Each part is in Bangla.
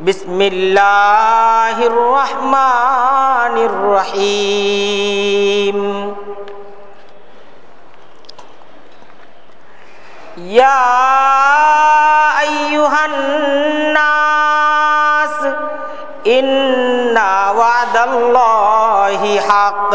بسم الله الرحمن الرحيم يا أيها الناس إن وعد الله حق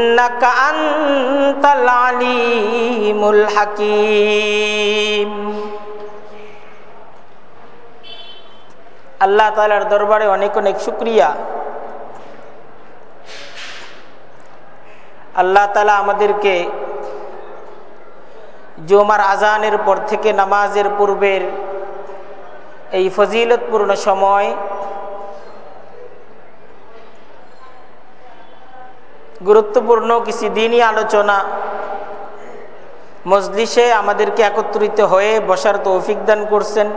إنك أنت العليم الحكيم আল্লাহ তালার দরবারে অনেক অনেক শুক্রিয়া আল্লাহ তালা আমাদেরকে জুমার আজানের পর থেকে নামাজের পূর্বের এই ফজিলতপূর্ণ সময় গুরুত্বপূর্ণ কিছু দিনই আলোচনা। মজলিসে আমাদেরকে একত্রিত হয়ে বসার তৌফিক দান করছেন।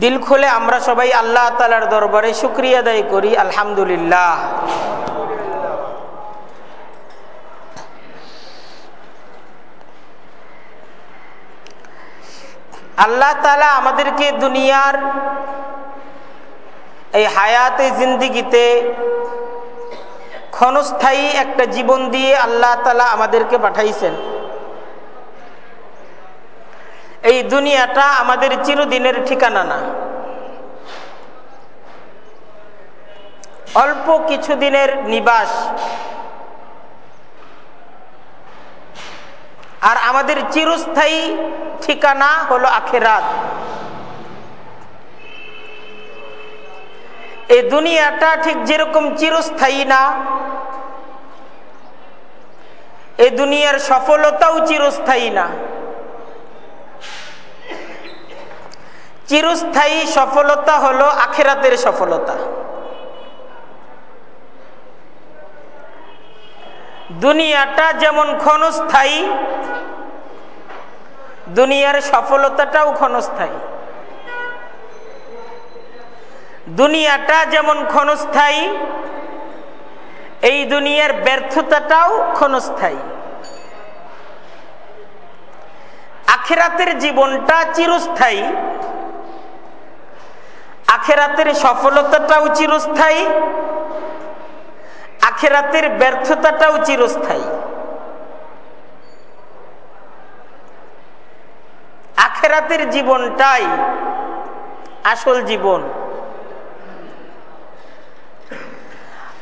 দিল খুলে আমরা সবাই আল্লাহ তালার দরবারে শুক্রিয়া আদায় করি, আলহামদুলিল্লাহ। আল্লাহ তালা আমাদেরকে দুনিয়ার এই হায়াতে জিন্দিগিতে ক্ষণস্থায়ী একটা জীবন দিয়ে আল্লাহ তালা আমাদেরকে পাঠাইছেন। এই দুনিয়াটা আমাদের চিরদিনের ঠিকানা না। অল্প কিছুদিনের নিবাস। আর আমাদের চিরস্থায়ী ঠিকানা হলো আখেরাত। এই দুনিয়াটা ঠিক যেরকম চিরস্থায়ী না, এই দুনিয়ার সফলতাও চিরস্থায়ী না। চিরস্থায়ী সফলতা হলো আখেরাতের সফলতা। দুনিয়াটা যেমন ক্ষণস্থায়ী, দুনিয়ার সফলতাটাও ক্ষণস্থায়ী। দুনিয়াটা যেমন ক্ষণস্থায়ী, এই দুনিয়ার ব্যর্থতাটাও ক্ষণস্থায়ী। আখেরাতের জীবনটা চিরস্থায়ী। আখেরাতের সফলতাটাও চিরস্থায়ী। আখেরাতের ব্যর্থতাটাও চিরস্থায়ী। আখেরাতের জীবনটাই আসল জীবন।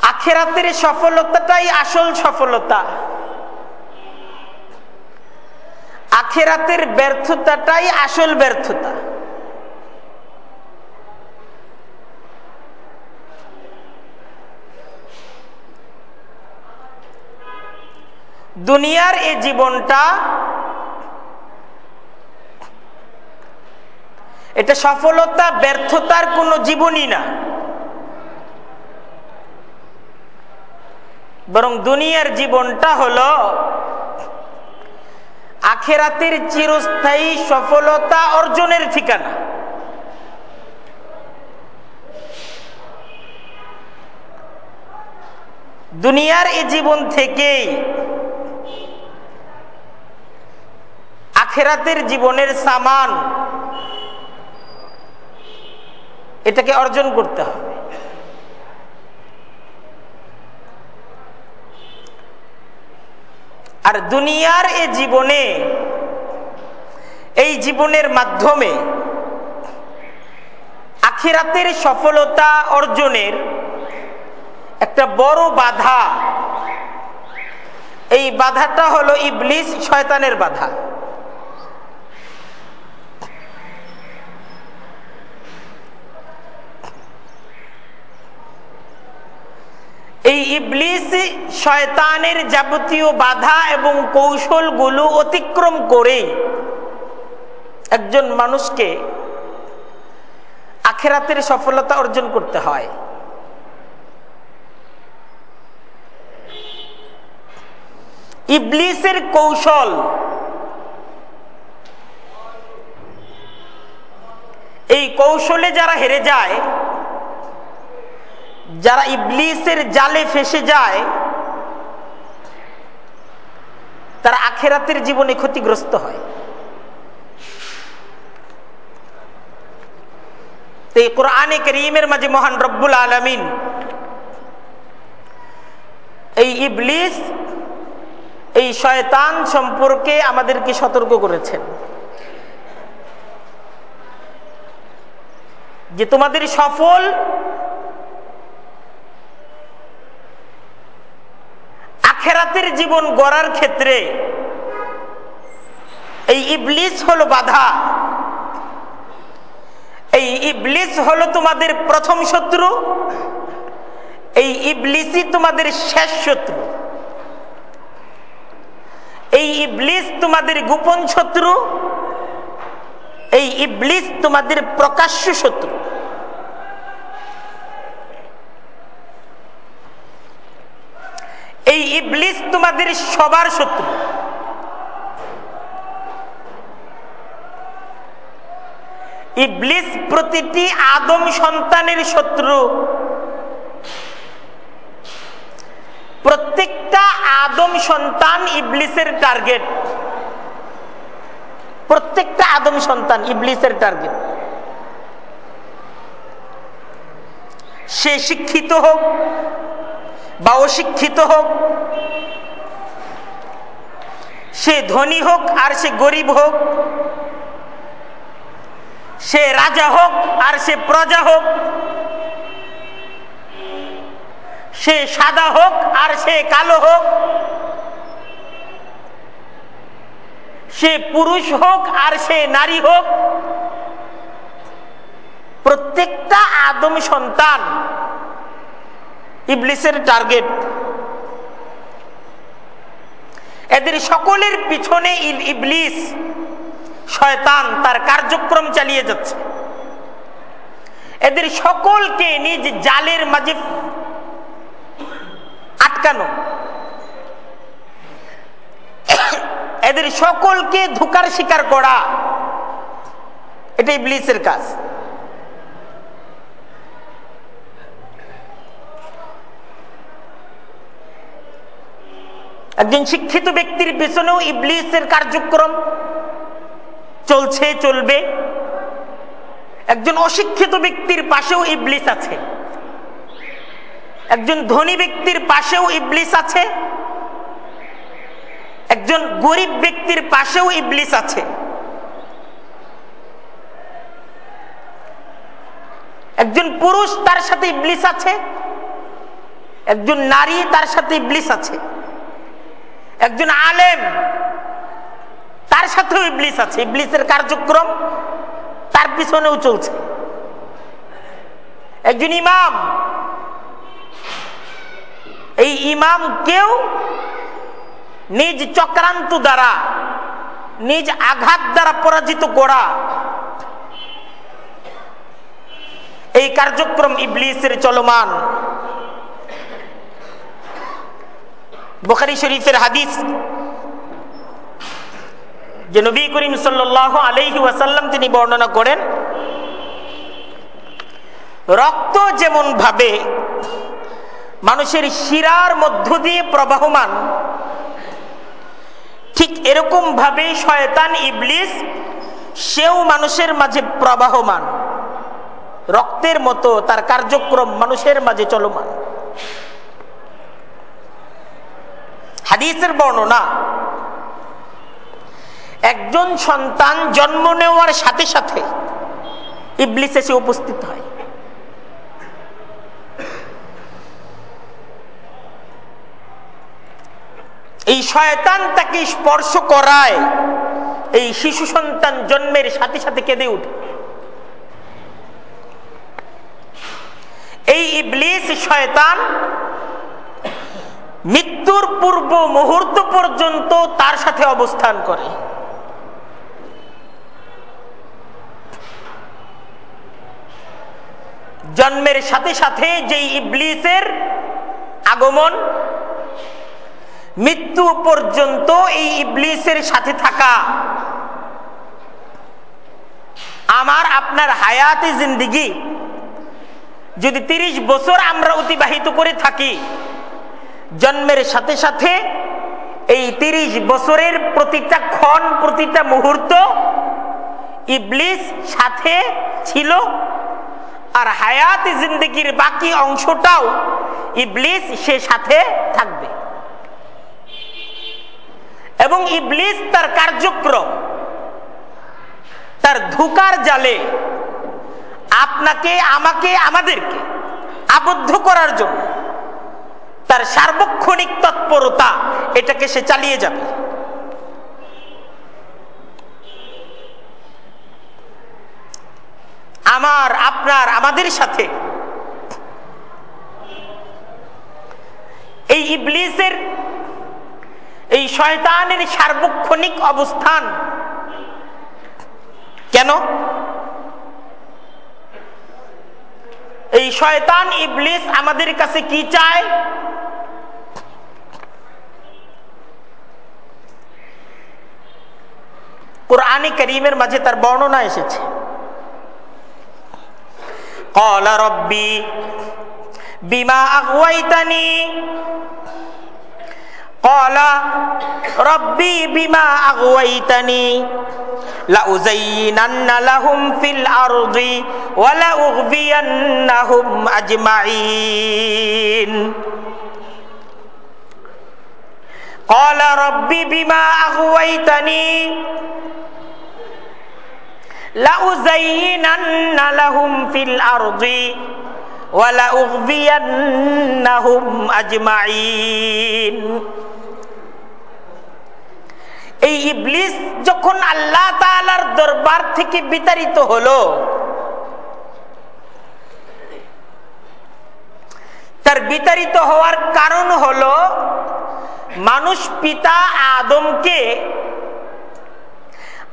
আখেরাতের সফলতাটাই আসল সফলতা। আখেরাতের ব্যর্থতাটাই আসল ব্যর্থতা। দুনিয়ার এই জীবনটা এটা সফলতা, ব্যর্থতার কোনো জীবনই না। দুনিয়ার জীবনটা হলো আখেরাতের চিরস্থায়ী সফলতা অর্জনের ঠিকানা। দুনিয়ার এই জীবন থেকেই আখেরাতের জীবনের সামান এটাকে অর্জন করতে হবে। আর দুনিয়ার এ জীবনে, এই জীবনের মাধ্যমে আখিরাতের সফলতা অর্জনের একটা বড় বাধা। এই বাধাটা হলো ইবলিস শয়তানের বাধা। এই ইবলিস শয়তানের যাবতীয় বাধা এবং কৌশলগুলো অতিক্রম করে একজন মানুষকে আখেরাতের সফলতা অর্জন করতে হয়। ইবলিসের কৌশল এই কৌশলে যারা হেরে যায় যারা ইবলিসের জালে ফেসে যায়, তারা আখেরাতের জীবনে ক্ষতিগ্রস্ত হয়। এই কোরআনে করিমের মাঝে মহান রব্বুল আলমিন এই ইবলিস, এই শয়তান সম্পর্কে আমাদেরকে সতর্ক করেছেন। যে তোমাদের সফল আখেরাতের জীবন গড়ার ক্ষেত্রে এই ইবলিস হলো বাধা। এই ইবলিস হলো তোমাদের প্রথম শত্রু। এই ইবলিসই তোমাদের শেষ শত্রু। এই ইবলিস তোমাদের গোপন শত্রু। এই ইবলিস তোমাদের প্রকাশ্য শত্রু। এই ইবলিস তোমাদের সবার শত্রু। ইবলিস প্রতিটি আদম সন্তানের শত্রু। প্রত্যেকটা আদম সন্তান ইবলিসের টার্গেট। প্রত্যেকটা আদম সন্তান ইবলিসের টার্গেট। সে শিক্ষিত হোক বা অশিক্ষিত হোক, সে ধনী হোক আর সে গরিব হোক, সে রাজা হোক আর সে প্রজা হোক, সে সাদা হোক আর সে কালো হোক, সে পুরুষ হোক আর সে নারী হোক, প্রত্যেকটা আদম সন্তান ইবলিসের টার্গেট এদের সকলের পিছনে ইবলিস, শয়তান তার কার্যক্রম চালিয়ে যাচ্ছে। এদের সকলকে নিজ জালের মাঝে আটকানো। এদের সকলকে ধোকার শিকার করা। এটা ইবলিসের কাজ। একজন শিক্ষিত ব্যক্তির পেছনেও ইবলিসের কার্যক্রম চলছে, চলবে। একজন অশিক্ষিত ব্যক্তির পাশেও ইবলিস আছে। একজন ধনী ব্যক্তির পাশেও ইবলিস আছে। একজন গরিব ব্যক্তির পাশেও ইবলিস আছে। একজন পুরুষ তার সাথে ইবলিস আছে। একজন নারী তার সাথে ইবলিস আছে। একজন আলেম, তার সাথেও ইবলিস আছে। ইবলিসের কার্যক্রম তার পিছনেও চলছে। একজন ইমাম, এই ইমাম কেউ নিজ চক্রান্ত দ্বারা, নিজ আঘাত দ্বারা পরাজিত করা। এই কার্যক্রম ইবলিসের চলমান। বুখারি শরীফের হাদিস যে নবী করিম সাল্লাহ আলহি ওয়াসাল্লাম তিনি বর্ণনা করেন, রক্ত যেমন ভাবে মানুষের শিরার মধ্য দিয়ে প্রবাহমান, ঠিক এরকম ভাবে শয়তান ইবলিস সেও মানুষের মাঝে প্রবাহমান। রক্তের মতো তার কার্যক্রম মানুষের মাঝে চলমান। হাদিসের বর্ণনা, একজন সন্তান জন্ম নেওয়ার সাথে সাথে ইবলিস এসে উপস্থিত হয়। এই শয়তান তাকে স্পর্শ করায়, এই শিশু সন্তান জন্মের সাথে সাথে কেঁদে উঠে এই ইবলিস, শয়তান মৃত্যুর পূর্ব মুহূর্ত পর্যন্ত তার সাথে অবস্থান করে। জন্মের সাথে সাথে যেই ইবলিসের আগমন, মৃত্যু পর্যন্ত এই ইবলিসের সাথে থাকা আমার আপনার হায়াতি জিন্দিগি যদি তিরিশ বছর আমরা অতিবাহিত করে থাকি জন্মের সাথে সাথে এই তিরিশ বছরের প্রতিটা ক্ষণ, প্রতিটা মুহূর্ত ইবলিস সাথে ছিল। আর হায়াত জিন্দগির বাকি অংশটাও ইবলিস সে সাথে থাকবে। এবং ইবলিস তার কার্যক্রম, তার ধুকার জালে আপনাকে, আমাকে, আমাদেরকে আবদ্ধ করার জন্য তার সার্বক্ষণিক তৎপরতা, এটাকে সে চালিয়ে যাবে। আমার, আপনার, আমাদের সাথে এই ইবলিসের, এই শয়তানের সার্বক্ষণিক অবস্থান কেন? এই শয়তান ইবলিস আমাদের কাছে কি চায়? কোরআনে করিমের মাঝে তার বর্ণনা এসেছে। কলা রব্বি, বিমা আগুয়াইতানি কলা রব্বি বিমা আগুয়াইতানি লাউযাইনান্নালাহুম ফিল আরদি ওয়া লাউগবিয়ান্নাহুম আজমাইন قال ربي بما أغويتني لأزينن لهم في الأرض ولأغوينهم أجمعين এই ইবলিস যখন আল্লাহ তাআলার দরবার থেকে বিতাড়িত হলো তার বিতাড়িত হওয়ার কারণ হলো, মানুষ পিতা আদমকে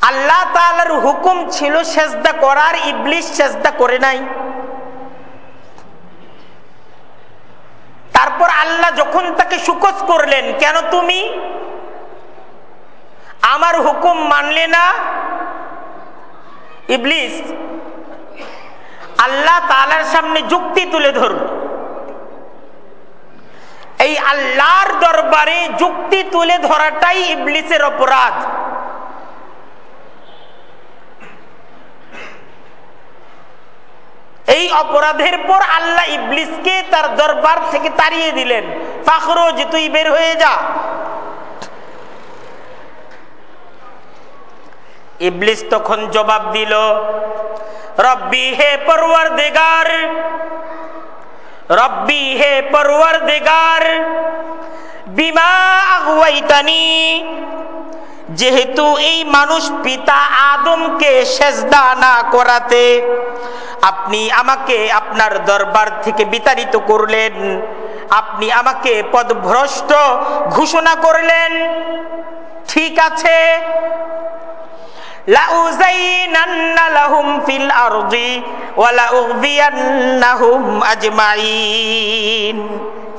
আল্লাহ তালার হুকুম ছিল সেজদা করার ইবলিশ সেজদা করে নাই। তারপর আল্লাহ যখন তাকে সুকস করলেন, কেন তুমি? আমার হুকুম মানলে না? ইবলিস আল্লাহ তালার সামনে যুক্তি তুলে ধরল। এই আল্লাহর দরবারে যুক্তি তুলে ধরাটাই ইবলিসের অপরাধ। এই অপরাধের পর আল্লাহ ইবলিসকে তার দরবার থেকে তাড়িয়ে দিলেন। ফাখরোজ তুই বের হয়ে যা। ইবলিস তখন জবাব দিল, রব্বি হে পরওয়ার দেগার রব্বি হে পরওয়ার দেগার বিমা আগুয়াইতানি যেহেতু এই মানুষ পিতা আদমকে সেজদা না করাতে আপনি আমাকে আপনার দরবার থেকে বিতাড়িত করলেন, আপনি আমাকে পদভ্রষ্ট ঘোষণা করলেন, ঠিক আছে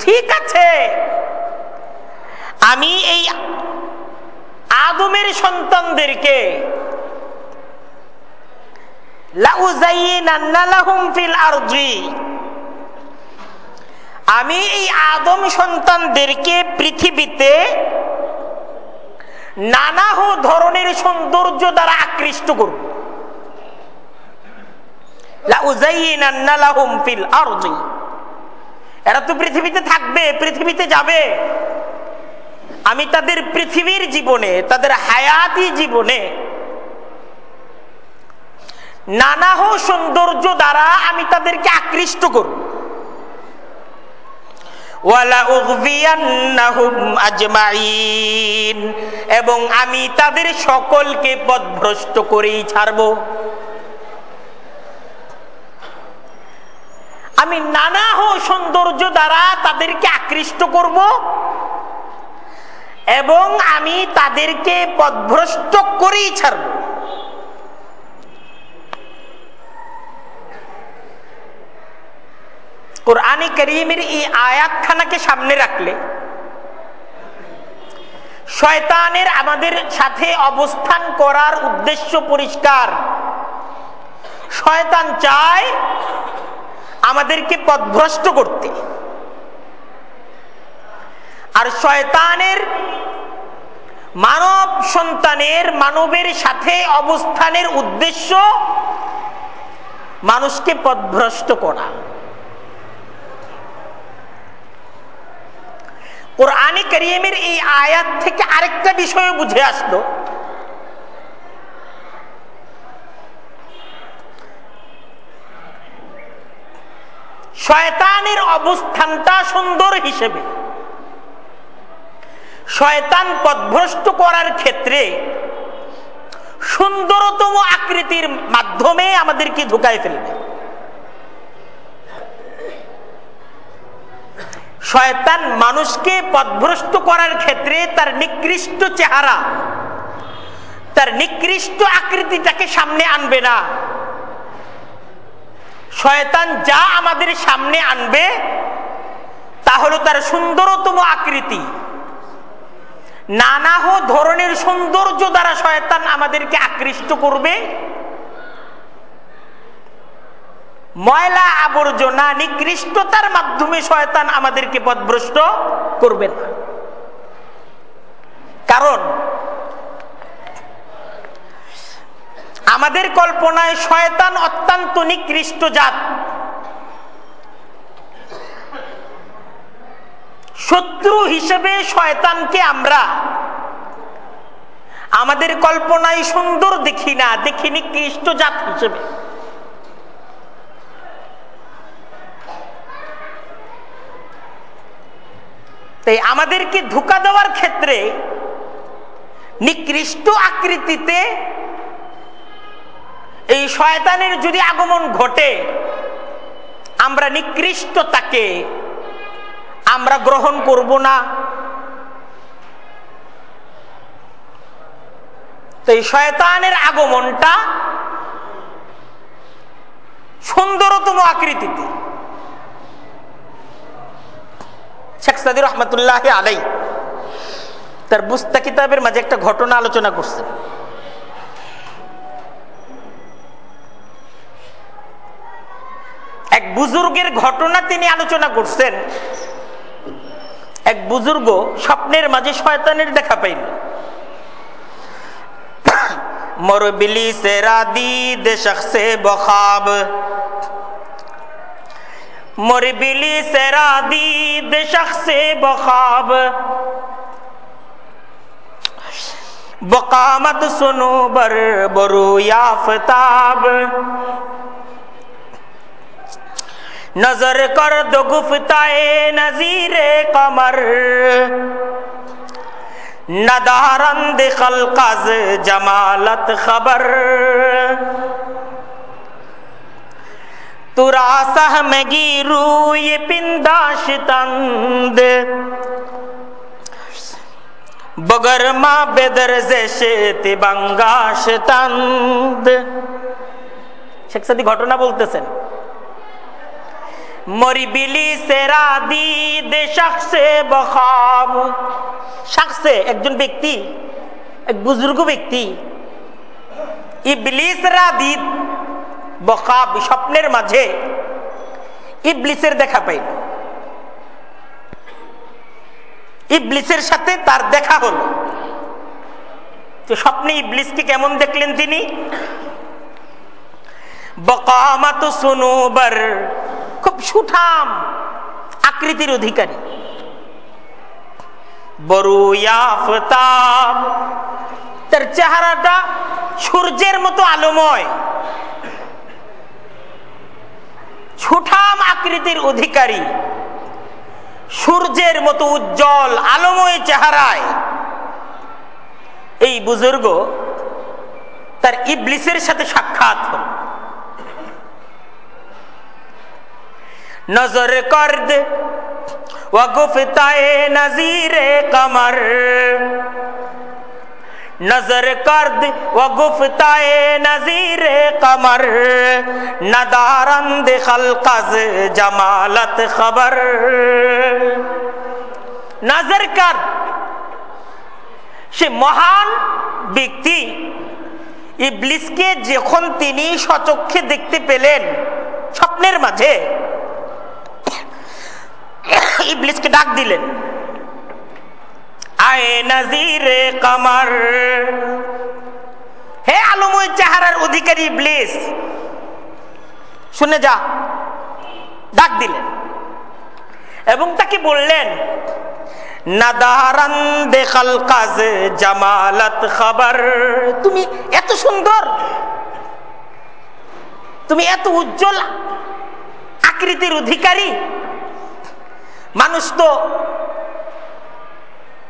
ঠিক আছে? আমি এই আদমের সন্তানদেরকে আমি এই আদম সন্তানদেরকে পৃথিবীতে নানা ধরনের সৌন্দর্য দ্বারা আকৃষ্ট করব। এরা তো পৃথিবীতে থাকবে, পৃথিবীতে যাবে। আমি তাদের পৃথিবীর জীবনে, তাদের হায়াতি জীবনে নানাহ সৌন্দর্য দ্বারা আমি তাদেরকে আকৃষ্ট করব। এবং আমি তাদের সকলকে পদভ্রষ্ট করেই ছাড়ব। আমি নানাহ সৌন্দর্য দ্বারা তাদেরকে আকৃষ্ট করব। এবং আমি তাদেরকে পদভ্রষ্ট করেই ছাড়ব। কোরআনে করিমের এই আয়াতখানাকে সামনে রাখলে শয়তানের আমাদের সাথে অবস্থান করার উদ্দেশ্য পরিষ্কার। শয়তান চায় আমাদেরকে পদভ্রষ্ট করতে। আর শয়তানের মানব সন্তানের মানবের সাথে অবস্থানের উদ্দেশ্য মানুষকে পদভ্রষ্ট করা। কোরআনে করিমের এই আয়াত থেকে আরেকটা বিষয় বুঝে আসলো। শয়তানের অবস্থানটা সুন্দর হিসেবে। শয়তান পদভ্রষ্ট করার ক্ষেত্রে সুন্দরতম আকৃতির মাধ্যমে আমাদেরকে ঢুকায় ফেলবে। শয়তান মানুষকে পদভ্রষ্ট করার ক্ষেত্রে তার নিকৃষ্ট চেহারা, তার নিকৃষ্ট আকৃতিটাকে সামনে আনবে না। শয়তান যা আমাদের সামনে আনবে, তা হলো তার সুন্দরতম আকৃতি। নানাহ ধরনের সৌন্দর্য দ্বারা শয়তান আমাদেরকে আকৃষ্ট করবে। ময়লা আবর্জনা নিকৃষ্টতার মাধ্যমে শয়তান আমাদেরকে পদভ্রষ্ট করবে না। কারণ, আমাদের কল্পনায় শয়তান অত্যন্ত নিকৃষ্ট জাত। শত্রু হিসেবে শয়তানকে আমরা আমাদের কল্পনায় সুন্দর দেখি না, দেখি কৃষ্ট জাত হিসেবে। তাই আমাদেরকে ধোকা দেওয়ার ক্ষেত্রে নিকৃষ্ট আকৃতিতে এই শয়তানের যদি আগমন ঘটে, আমরা নিকৃষ্টতাকে আমরা গ্রহণ করব না। তো এই শয়তানের আগমনটা সুন্দরতম আকৃতিতে শেখ সাদি রহমতুল্লাহ আলাই তার বুস্তা কিতাবের মাঝে একটা ঘটনা আলোচনা করছেন এক বুজুর্গের ঘটনা তিনি আলোচনা করছেন। এক বুজুর্গ স্বপ্নের মাঝে শয়তানের দেখা পাইল। মর বিলি সেরা দিদ শখসে বখাব। مربلی سرادید شخص بخاب بقامت سنو بر برو یافتاب نظر کر دو گفتائے نظیر قمر ندارند خلق از جمالت خبر तुरा सह में गिरू ये पिंदाश तंद बगर मा बेदर जैसे तिबंगाश तंद শেখ সাদি ঘটনা বলতেছেন মরিবিলি সেরা দি দে শাখসে বখাব শাখসে একজন ব্যক্তি এক বুজুর্গ ব্যক্তি ইবলিস রাদিদ বখাব স্বপ্নের মাঝে ইবলিসের দেখা পাইল। ইবলিসের সাথে তার দেখা হলো। তো স্বপ্নে ইবলিসকে কেমন দেখলেন তিনি? বকামাত সুনুবার, খুব সুঠাম আকৃতির অধিকারী। তার চেহারাটা সূর্যের মতো আলোময়। সুঠাম আকৃতির অধিকারী। সূর্যের মতো উজ্জ্বল আলোময় চেহারায় এই বুজুর্গ তার ইবলিসের সাথে সাক্ষাৎ হল। নজর কর দে, ওয়া গুফতায়ে নজর করদ ও গুফতায়ে নজির কমর। নদারন্দ খলকজ জমালত খবর। নজর কর সে মহান ব্যক্তি ইবলিসকে যখন তিনি সচক্ষে দেখতে পেলেন স্বপ্নের মাঝে, ইবলিসকে ডাক দিলেন। আয়ে নজিরে কামার। হে আলময় চেহারার অধিকারী ইবলিস, শুনে যা, ডাক দিলেন এবং তাকে বললেন, নাদারান দেখাল কাজ জামালত খবর। তুমি এত সুন্দর, তুমি এত উজ্জ্বল আকৃতির অধিকারী। মানুষ তো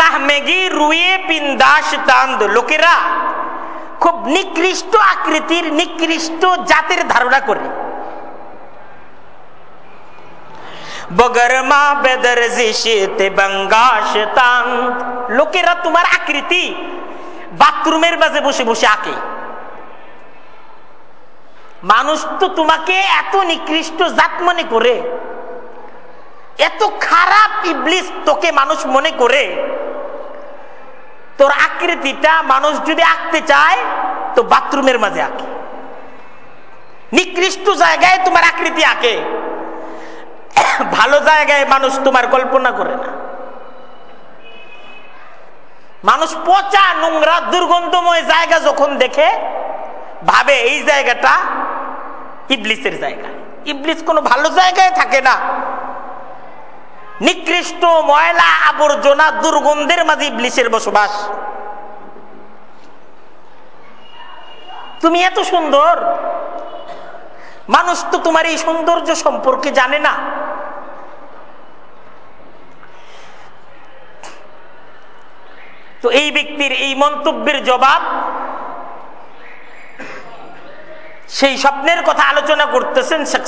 সাহমেগি রুয়ে পিন্দাস তান্দ লোকেরা খুব নিকৃষ্ট আকৃতির, নিকৃষ্ট জাতের ধারণা করে। বগরমা বেদর জিশিতে বঙ্গাশ তান্দ লোকেরা তোমার আকৃতি বাথরুমের মাঝে বসে বসে আঁকে। মানুষ তো তোমাকে এত নিকৃষ্ট জাত মনে করে, এত খারাপ ইবলিস তোকে মানুষ মনে করে তোর আকৃতিটা মানুষ যদি আঁকতে চায়, তো বাথরুমের মাঝে আঁকে। নিকৃষ্ট জায়গায় তোমার আকৃতি আঁকে। ভালো জায়গায় মানুষ তোমার কল্পনা করে না। মানুষ পচা, নোংরা, দুর্গন্ধময় জায়গা যখন দেখে, ভাবে এই জায়গাটা ইবলিসের জায়গা। ইবলিস কোনো ভালো জায়গায় থাকে না। নিকৃষ্ট ময়লা আবর্জনা দুর্গন্ধের মাঝে ইবলিসের বসবাস। তুমি এত সুন্দর। মানুষ তো তোমার এই সৌন্দর্য সম্পর্কে জানে না। তো এই ব্যক্তির এই মন্তব্যের জবাব, সেই স্বপ্নের কথা আলোচনা করতেছেন শেখ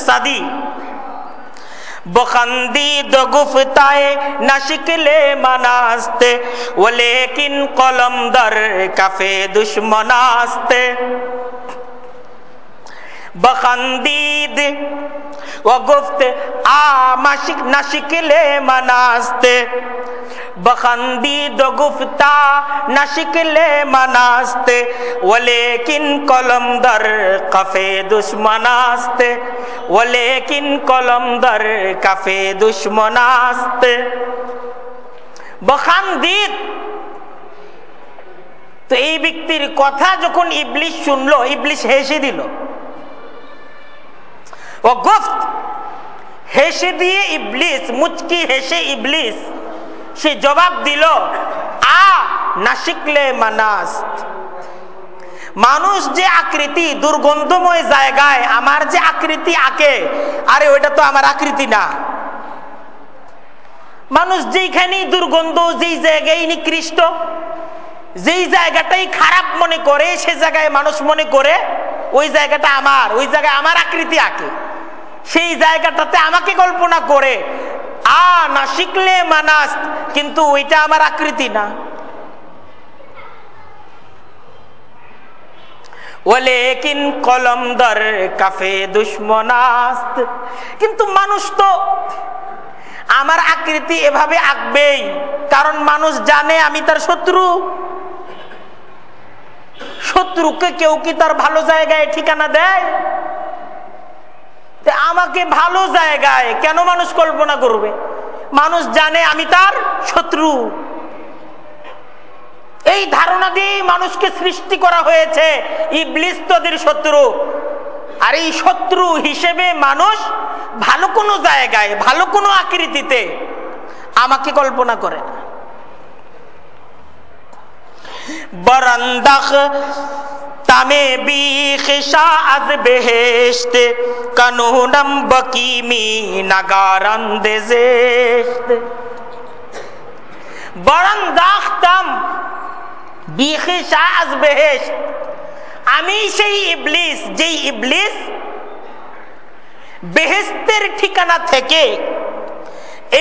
বখান্দি গুফতায় না শিখলে মানাস্তে ও লেকিন কলম দর কাফে দুশ্মনাস্তে বখান্দিদ ও গুফত, আ মাসিক না মানাস্তে। बखंदीद गुफ्ता न शिकले मनास्ते वलेकिन कलम दर कफे दुश्मनास्ते वलेकिन कलम दर कफे दुश्मनास्ते বখান্দিদ তো এই ব্যক্তির কথা যখন ইবলিশ শুনলো ইবলিশ হেসে দিল ও গুফত হেসে দিয়ে ইবলিস মুচকি হেসে ইবলিস সে জবাব দিল, আ না শিখলে মানাস। মানুষ যে আকৃতি দুর্গন্ধময় জায়গায়, আমার যে আকৃতি আঁকে, আরে ওইটা তো আমার আকৃতি না। মানুষ যেইখানে দুর্গন্ধ, যেই জায়গায় নিকৃষ্ট, যেই জায়গাটাই খারাপ মনে করে, সে জায়গায় মানুষ মনে করে, ওই জায়গাটা আমার, ওই জায়গায় আমার আকৃতি আঁকে। সেই জায়গাটাতে আমাকে কল্পনা করে আ না শিখলে মানাস, কিন্তু ওইটা আমার আকৃতি না। কাফে কিন্তু মানুষ তো আমার আকৃতি এভাবে আঁকবেই, কারণ মানুষ জানে আমি তার শত্রু। শত্রুকে কেউ কি তার ভালো জায়গায় ঠিকানা দেয়? আমাকে ভালো জায়গায় কেন মানুষ কল্পনা করবে? মানুষ জানে আমি তার শত্রু। এই ধারণা দিয়ে মানুষকে সৃষ্টি করা হয়েছে শত্রু। আর এই শত্রু হিসেবে মানুষ ভালো কোনো জায়গায়, ভালো কোনো আকৃতিতে আমাকে কল্পনা করে না। তামে বিখিশা আজ বেহেশত কানুনম বকিমি নাগারন্দে জেশত বরন্দাখতাম বিখিশা আজ বেহেশত আমি সেই ইবলিস যেই ইবলিস বেহেস্তের ঠিকানা থেকে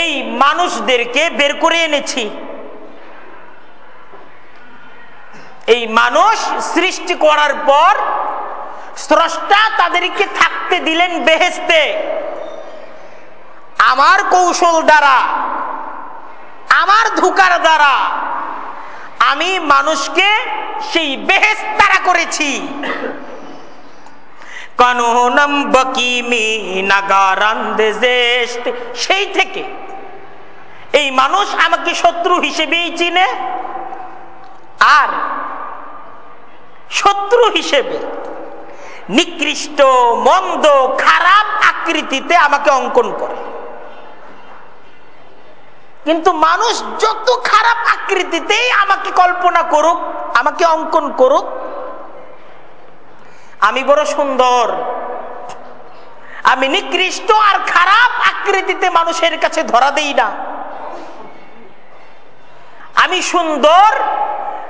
এই মানুষদেরকে বের করে এনেছি এই মানুষ সৃষ্টি করার পর স্রষ্টা তাদেরকে থাকতে দিলেন বেহেস্তে আমার কৌশল দ্বারা, আমার ধুকার দ্বারা আমি মানুষকে সেই বেহেস্তারা করেছি। সেই থেকে এই মানুষ আমাকে শত্রু হিসেবেই চিনে। আর শত্রু হিসেবে, নিকৃষ্ট, মন্দ, খারাপ আকৃতিতে আমাকে অঙ্কন করে। কিন্তু মানুষ যত খারাপ আকৃতিতেই আমাকে কল্পনা করুক, আমাকে অঙ্কন করুক, আমি বড় সুন্দর। আমি নিকৃষ্ট আর খারাপ আকৃতিতে মানুষের কাছে ধরা দেই না। আমি সুন্দর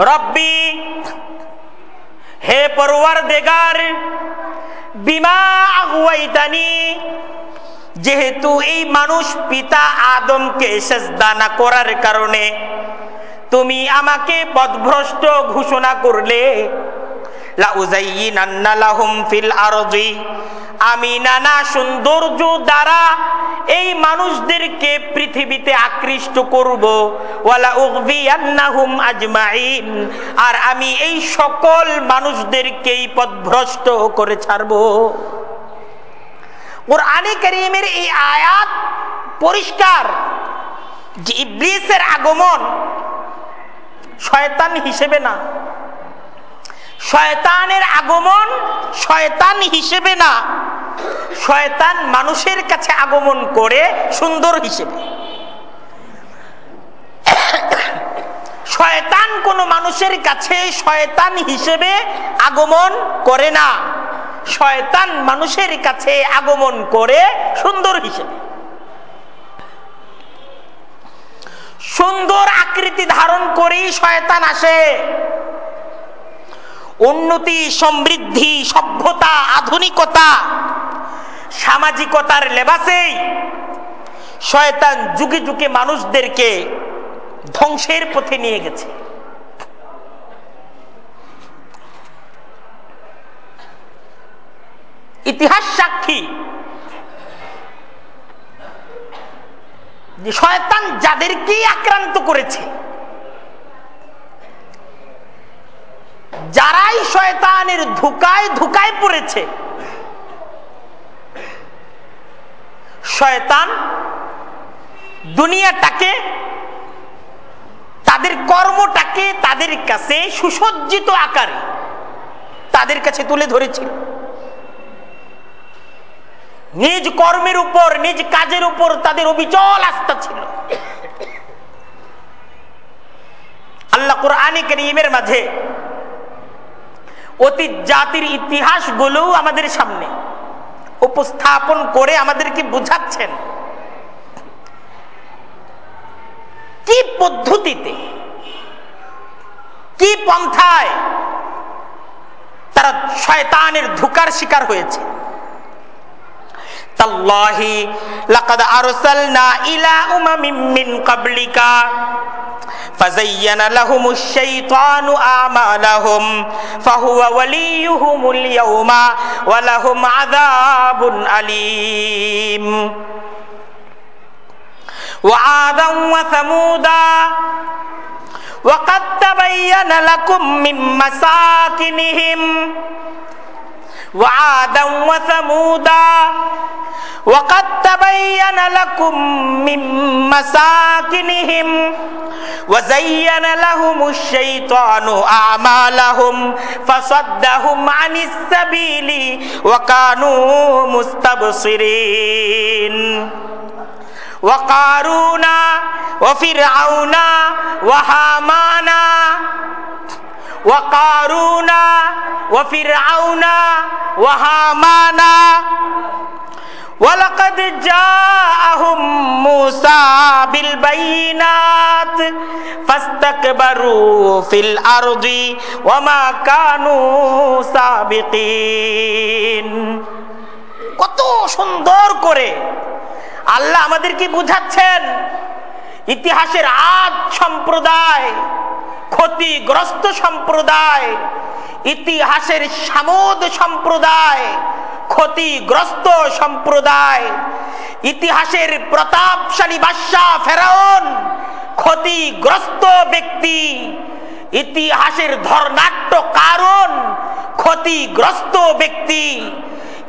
রব্বি, হে পরওয়ার দেগার বিমা আগুয়াইতানি যেহেতু এই মানুষ পিতা আদমকে সেজদা না করার কারণে তুমি আমাকে পদভ্রষ্ট ঘোষণা করলে আমি নানা সৌন্দর্য দ্বারা এই মানুষদেরকে পৃথিবীতে আকৃষ্ট করব। আর আমি এই সকল মানুষদেরকেই পদভ্রষ্ট করে ছাড়ব। কোরআনে করিমের এই আয়াত পরিষ্কার যে ইবলিসের আগমন শয়তান হিসেবে না। শয়তানের আগমন শয়তান হিসেবে না। শয়তান মানুষের কাছে আগমন করে সুন্দর হিসেবে। শয়তান কোন মানুষের কাছে শয়তান হিসেবে আগমন করে না। শয়তান মানুষের কাছে আগমন করে সুন্দর হিসেবে। সুন্দর আকৃতি ধারণ করেই শয়তান আসে। উন্নতি, সমৃদ্ধি, সভ্যতা, আধুনিকতা, সামাজিকতার লেবাসেই শয়তান যুগে যুগে মানুষদেরকে ধ্বংসের পথে নিয়ে গেছে। ইতিহাস সাক্ষী শয়তান যাদেরকেই আক্রান্ত করেছে যারাই শয়তানের ধুকায় ধুকায় পড়েছে, শয়তান দুনিয়াটাকে, তাদের কর্মটাকে তাদের কাছে সুসজ্জিত আকারে তাদের কাছে তুলে ধরেছিল। নিজ কর্মের উপর, নিজ কাজের উপর তাদের অবিচল আস্থা ছিল। আল্লাহ কোরআনে মাঝে অতীত জাতির ইতিহাসগুলোও আমাদের সামনে উপস্থাপন করে আমাদেরকে বুঝাচ্ছেন। কি পদ্ধতিতে, কি পন্থায় তারা শয়তানের ধুকার শিকার হয়েছে? তাল্লাহি লাকাদ আরসালনা ইলা উমামিন মিন ক্বাবলিকা فزين لهم الشيطان أعمالهم فهو وليهم اليوم ولهم عذاب أليم وعادا وثمودا وقد تبين لكم من مساكنهم وعادا وثمودا وقد تبين لكم من مساكنهم وزين لهم الشيطان أعمالهم فصدهم عن السبيل وكانوا مستبصرين وقارون وفرعون وهامان وقارون وفرعون وهامان ولقد جاءهم موسى بالبينات فاستكبروا في الأرض وما كانوا سابقين কত সুন্দর করে আল্লাহ আমাদেরকে বুঝাচ্ছেন ইতিহাসের আজ সম্প্রদায় ক্ষতিগ্রস্ত সম্প্রদায়, ইতিহাসের সামদ সম্প্রদায়, ক্ষতিগ্রস্ত সম্প্রদায়, ইতিহাসের প্রতাপশালী বাদশাহ ফেরাউন, ক্ষতিগ্রস্ত ব্যক্তি, ইতিহাসের ধর্নাট্য কারণ, ক্ষতিগ্রস্ত ব্যক্তি,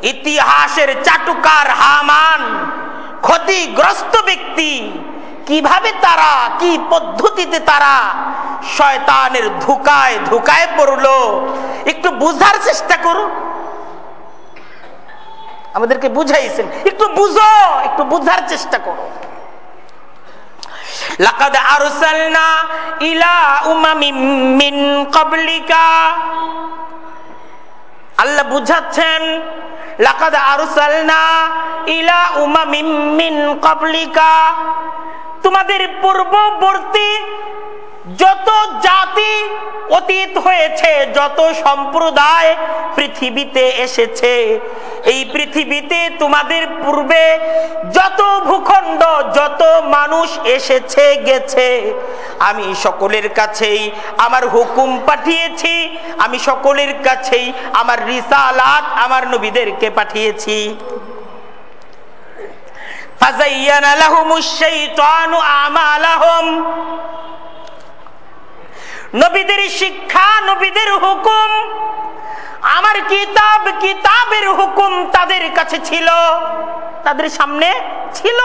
ইতিহাসের চাটুকার হামান, ক্ষতিগ্রস্ত ব্যক্তি। কীভাবে তারা, কি পদ্ধতিতে তারা শয়তানের ধুকায় ধুকায় পড়ল। একটু বুঝার চেষ্টা করুন আমাদেরকে বুঝাইছেন। একটু বুঝো, একটু বুঝার চেষ্টা করো। ইলা মিন আল্লাহ বুঝাচ্ছেন ইলা মিন তোমাদের পূর্ববর্তী যত জাতি অতীত হয়েছে, যত সম্প্রদায় পৃথিবীতে এসেছে, এই পৃথিবীতে তোমাদের পূর্বে যত ভূখণ্ড, যত মানুষ এসেছে, গেছে, আমি সকলের কাছেই আমার হুকুম পাঠিয়েছি, আমি সকলের কাছেই আমার রিসালাত আমার নবীদেরকে পাঠিয়েছি। ফাজাইয়ানা লাহুমুশ শাইতানু আমালাহুম। নবীদের শিক্ষা, নবীদের হুকুম। আমার কিতাব, কিতাবের হুকুম তাদের কাছে ছিল। তাদের সামনে ছিল।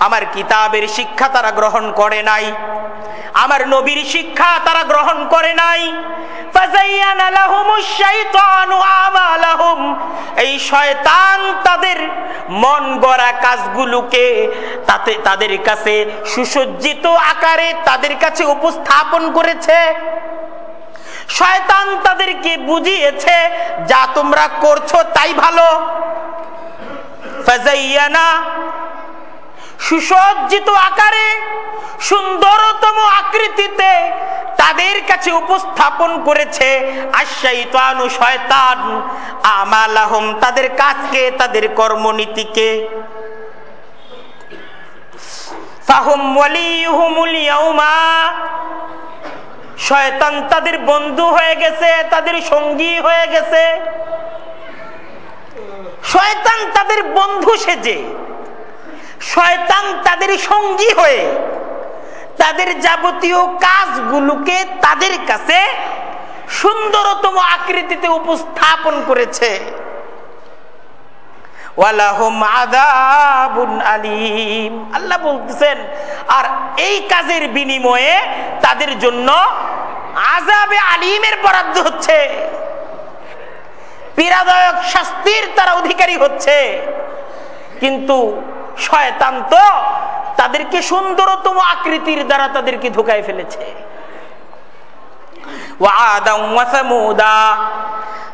আমার কিতাবের শিক্ষা তারা গ্রহণ করে নাই। আমার নবীর শিক্ষা তারা গ্রহণ করে নাই। এই শয়তান তাদের মন গড়া কাজগুলোকে তাতে তাদের কাছে সুসজ্জিত আকারে তাদের কাছে উপস্থাপন করেছে। শয়তান তাদেরকে বুঝিয়েছে, যা তোমরা করছ তাই ভালো। ফাজাইয়ানা সুসজ্জিত আকারে, সুন্দরতম আকৃতিতে তাদের কাছে উপস্থাপন করেছে আমালাহম, তাদের কাজকে, তাদের কর্মনীতিকে। শয়তান তাদের বন্ধু হয়ে গেছে, তাদের সঙ্গী হয়ে গেছে। শয়তান তাদের বন্ধু সেজে। শয়তান তাদের সঙ্গী হয়ে তাদের যাবতীয় কাজগুলোকে তাদের কাছে সুন্দরতম আকৃতিতে উপস্থাপন করেছে। আলিম। আল্লাহ বলতেছেন, আর এই কাজের বিনিময়ে তাদের জন্য আজাবে আলিমের বরাদ্দ হচ্ছে। পীড়াদায়ক শাস্তির তারা অধিকারী হচ্ছে। কিন্তু শয়তান তো তাদেরকে সুন্দরতম আকৃতির দ্বারা তাদেরকে ধোকায় ফেলেছে।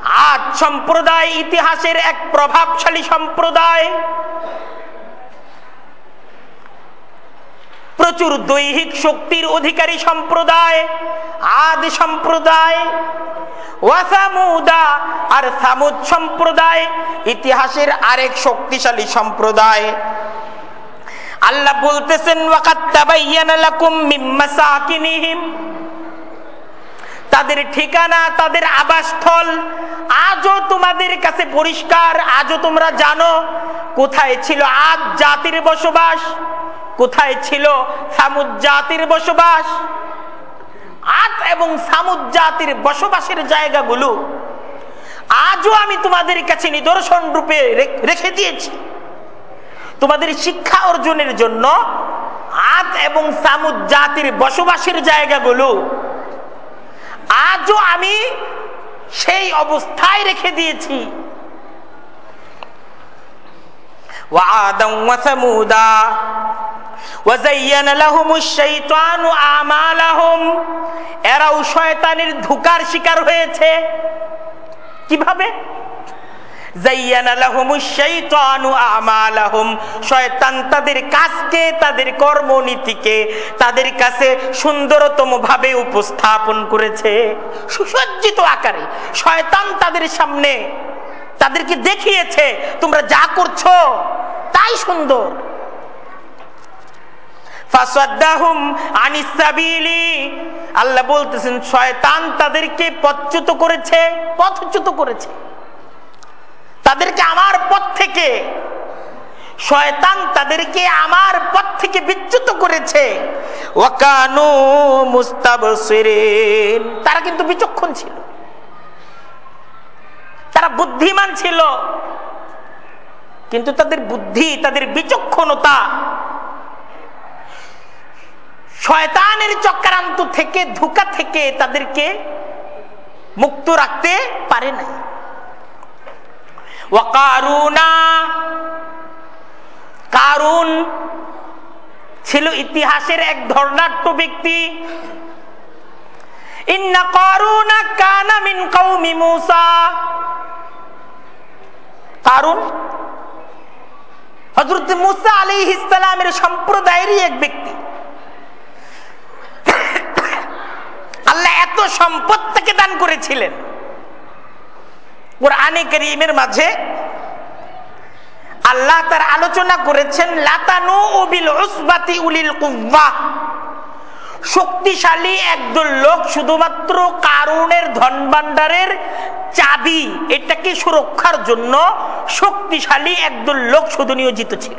আদ সম্প্রদায় ইতিহাসের এক প্রভাবশালী সম্প্রদায়। প্রচুর দৈহিক শক্তির অধিকারী সম্প্রদায়। আদ সম্প্রদায়। ওয়াসামুদা আর সামুদ সম্প্রদায় ইতিহাসের আরেক শক্তিশালী সম্প্রদায়। আল্লাহ বলতেছেন তাদের ঠিকানা, তাদের আবাসস্থল আজও তোমাদের কাছে পরিষ্কার, আজও তোমরা জানো কোথায় ছিল আজ জাতির বসবাস, কোথায় ছিল সামুদ জাতির বসবাস। আট এবং সামুদ জাতির বসবাসের জায়গাগুলো আজও আমি তোমাদের কাছে নিদর্শন রূপে রেখে দিয়েছি। তোমাদের শিক্ষা অর্জনের জন্য আদ এবং সামুদ জাতির বসবাসের জায়গাগুলো আজও আমি সেই অবস্থায় রেখে দিয়েছি। এরাও শয়তানের ধোকার শিকার হয়েছে। কীভাবে? তাদের কাজকে, তাদের কাছে সুন্দরতম ভাবে উপস্থাপন করেছে। সুসজ্জিত আকারে শয়তান তাদের সামনে তাদেরকে দেখিয়েছে, তোমরা যা করছ তাই সুন্দর। আল্লাহ বলতেছেন, শয়তান তাদেরকে পচ্যুত করেছে, পথচ্যুত করেছে। তাদেরকে আমার পথ থেকে শয়তান তাদেরকে আমার পথ থেকে বিচ্যুত করেছে। ওয়াকানু মুস্তাবসিরিন। তারা কিন্তু বিচক্ষণ ছিল। তারা বুদ্ধিমান ছিল। কিন্তু তাদের বুদ্ধি তাদের বিচক্ষণতা শয়তানের চক্রান্ত থেকে ধোকা থেকে তাদেরকে মুক্ত রাখতে পারে নাই। কারুন ছিল ইতিহাসের এক ধর্নাট্য ব্যক্তি। সালামের সম্প্রদায়েরই এক ব্যক্তি। আল্লাহ এত সম্পদ তাকে দান করেছিলেন। কোরআনে করিমের মাঝে আল্লাহ তার আলোচনা করেছেন, লাতানু উবিল উসবাতি উলিল কুব্বা শক্তিশালী একদল লোক শুধুমাত্র কারুনের ধন ভাণ্ডারের চাবি, এটাকে সুরক্ষার জন্য শক্তিশালী একদল লোক শুধু নিয়োজিত ছিল।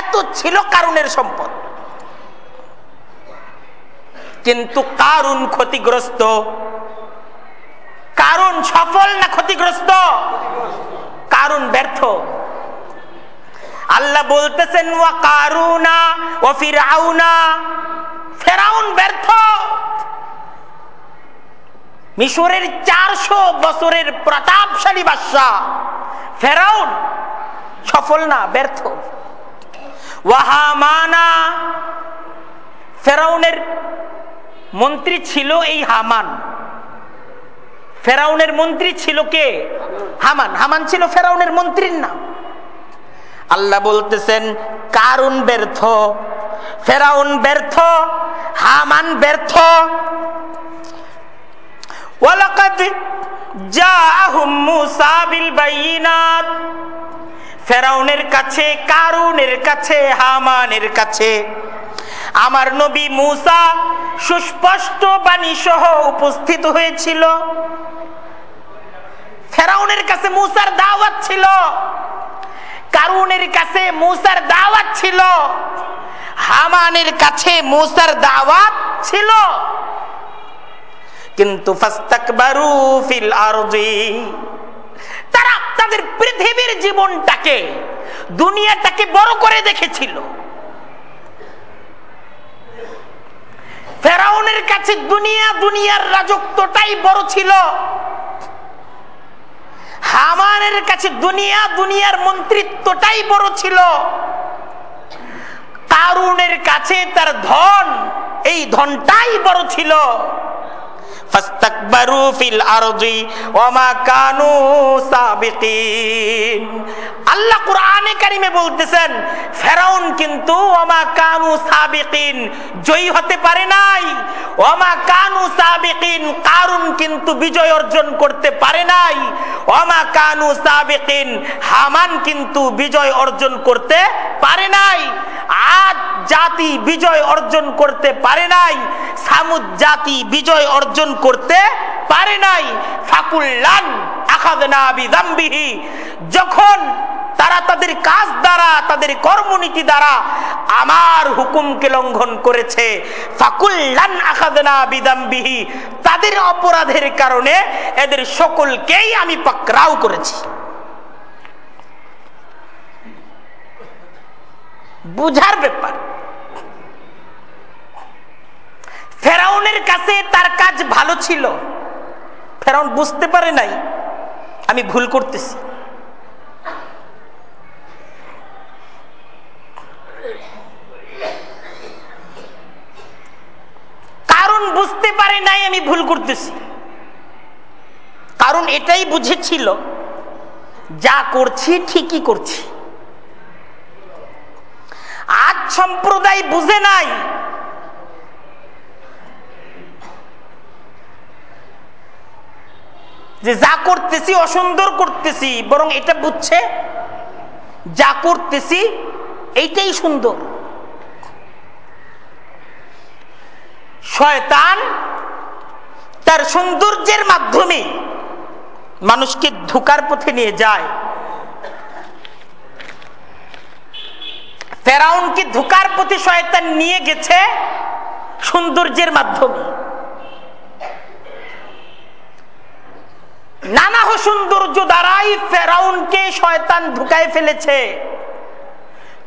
এত ছিল কারুনের সম্পদ। কিন্তু কারুন ক্ষতিগ্রস্ত কারণ সফল না ক্ষতিগ্রস্ত? কারণ ব্যর্থ। আল্লাহ বলতেছেন, ওয়া কারুনা ও ফিরাউনা ফেরাউন ব্যর্থ। মিশরের চারশো বছরের প্রতাপশালী বাদশাহ। ফেরাউন সফল না, ব্যর্থ। ওয়াহামানা ফেরাউনের মন্ত্রী ছিল এই হামান। ফেরাউনের মন্ত্রী ছিল কে? হামান। হামান ছিল ফেরাউনের মন্ত্রীর নাম। আল্লাহ বলতেছেন, কারুন ব্যর্থ? ফেরাউন ব্যর্থ? হামান ব্যর্থ? ফেরাউনের কাছে, কারুনের কাছে, হামানের কাছে। আমার নবী মুসা সুস্পষ্ট বাণী সহ উপস্থিত হয়েছিল। ফেরাউনের কাছে মুসার দাওয়াত ছিল। কারুনের কাছে মুসার দাওয়াত ছিল। হামানের কাছে মুসার দাওয়াত ছিল। কিন্তু তারা তাদের পৃথিবীর জীবনটাকে, দুনিয়াটাকে বড় করে দেখেছিল। ফেরাউনের কাছে দুনিয়া, দুনিয়ার রাজত্বটাই বড় ছিল। হামানের কাছে দুনিয়া, দুনিয়ার মন্ত্রিত্বটাই বড় ছিল। কারুনের কাছে তার ধন, এই ধনটাই বড় ছিল। আল্লাহ কোরআনে কিন্তু কানু জয়ী হতে পারে নাই। কানু কারুন কিন্তু বিজয় অর্জন করতে পারে নাই। ওমা কানু সাবিকিন, হামান কিন্তু বিজয় অর্জন করতে পারে নাই। আজ জাতি বিজয় অর্জন করতে পারে নাই। সামুদ জাতি বিজয় অর্জন করতে পারে নাই। ফাকুল্লান যখন তারা তাদের কাজ দ্বারা, তাদের কর্মনীতি দ্বারা আমার হুকুমকে লঙ্ঘন করেছে তাদের অপরাধের কারণে এদের সকলকেই আমি পাকরাও করেছি। বুঝার ব্যাপার ফেরাউনের কাছে তার কাজ ভালো ছিল। ফেরাউন বুঝতে পারে নাই, আমি ভুল করতেছি। কারণ বুঝতে পারে নাই, আমি ভুল করতেছি। কারণ এটাই বুঝেছিল, যা করছি ঠিকই করছি। আজ সম্প্রদায় বুঝে নাই যে যা করতেছি অসুন্দর করতেছি, বরং এটা বুঝছে যা করতেছি এইটাই সুন্দর। শয়তান তার সৌন্দর্যের মাধ্যমে মানুষকে ধোকার পথে নিয়ে যায়। ফেরাউনকে ধোকার পথে শয়তান নিয়ে গেছে সৌন্দর্যের মাধ্যমে। নানা সৌন্দর্য দ্বারাই ফেরাউনকে শয়তান ধুকায় ফেলেছে,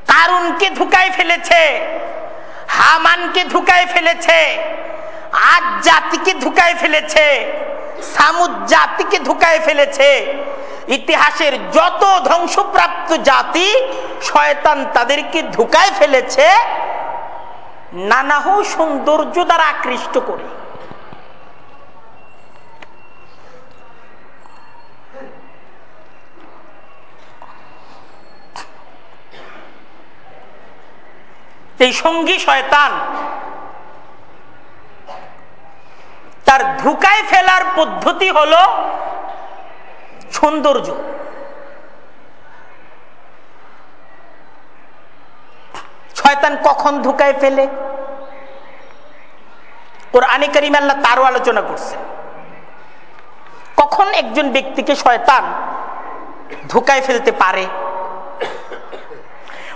কারুনকে ধুকায় ফেলেছে, হামানকে ধুকায় ফেলেছে, আজ জাতিকে ধুকায় ফেলেছে, সামুদ জাতিকে ধুকায় ফেলেছে। ইতিহাসের যত ধ্বংসপ্রাপ্ত জাতি শয়তান তাদেরকে ধুকায় ফেলেছে, নানাহ সৌন্দর্য দ্বারা আকৃষ্ট করে। এই সঙ্গী শয়তান তার ধুকায় ফেলার পদ্ধতি হল সৌন্দর্য। শয়তান কখন ধুকায় ফেলে? ওর আনে করিম আল্লাহ তারও আলোচনা করছে কখন একজন ব্যক্তিকে শয়তান ধোকায় ফেলতে পারে?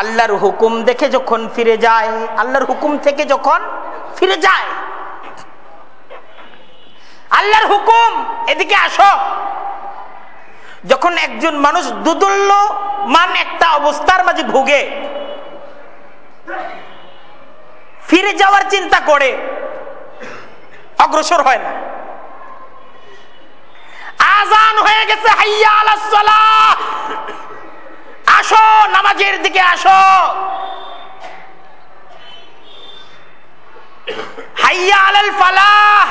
আল্লাহর হুকুম দেখে যখন ফিরে যায়, আল্লাহর হুকুম থেকে যখন ফিরে যায়, আল্লাহর হুকুম, এদিকে আসো। যখন একজন মানুষ দুদুল্য মান একটা অবস্থার মাঝে ভুগে, ফিরে যাওয়ার চিন্তা করে, অগ্রসর হয় না। আজান হয়ে গেছে, হাইয়া আলাহ আসো, নামাজের দিকে আসো। হাইয়া আলাল ফালাহ।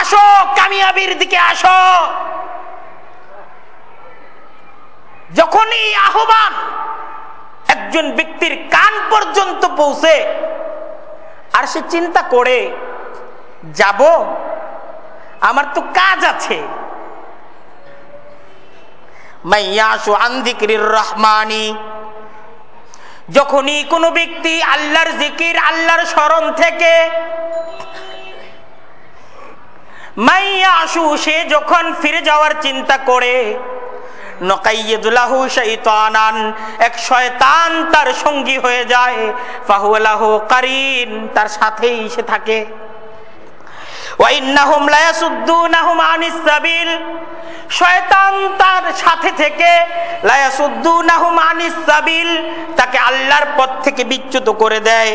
আসো, কামিয়াবির দিকে আসো। যখনই আহ্বান একজন ব্যক্তির কান পর্যন্ত পৌঁছে আর সে চিন্তা করে, যাব? আমার তো কাজ আছে। রহমানি। যখনই কোনো ব্যক্তি আল্লাহর জিকির, আল্লাহর স্মরণ থেকে মাইয়াসু, সে যখন ফিরে যাওয়ার চিন্তা করে এক শয়তান তার সঙ্গী হয়ে যায় কারিন, তার সাথেই সে থাকে। শয়তান তার সাথে থেকে তাকে আল্লাহর পথ থেকে বিচ্যুত করে দেয়।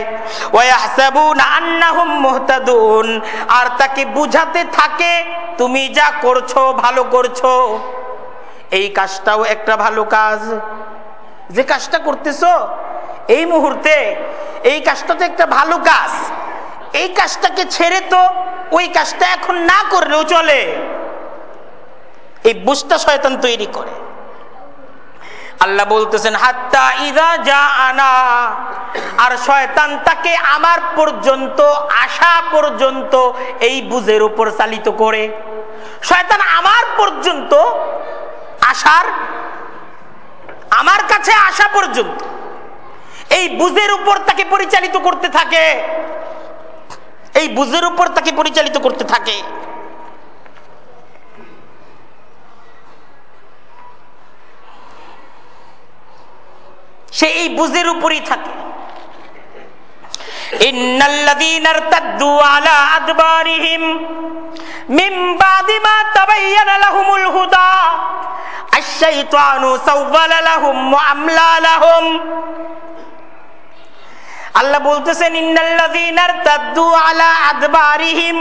আর তাকে বুঝাতে থাকে, তুমি যা করছ ভালো করছ। এই কাজটাও একটা ভালো কাজ। যে কাজটা করতেছো, এই মুহূর্তে এই কাজটা তো একটা ভালো কাজ। এই কাজটাকে ছেড়ে তো ওই কাজটা এখন না করলেও চলে। এই বুঝটা শয়তান তৈরি করে। আল্লাহ বলতেছেন, হাত্তা ইদা যা আনা আর শয়তান তাকে আমার পর্যন্ত আসা পর্যন্ত এই বুঝের উপর চালিত করে। শয়তান আমার পর্যন্ত আসার আমার কাছে আসা পর্যন্ত এই বুঝের উপর তাকে পরিচালিত করতে থাকে। এই বুঝের উপর তাকে পরিচালিত করতে থাকে। সে এই বুঝের উপরই থাকে। ইন্নাল্লাযীনা আল্লাহ বলতেছেন, ইন্নাল্লাযীনা তাদু আলা আদবারিহিম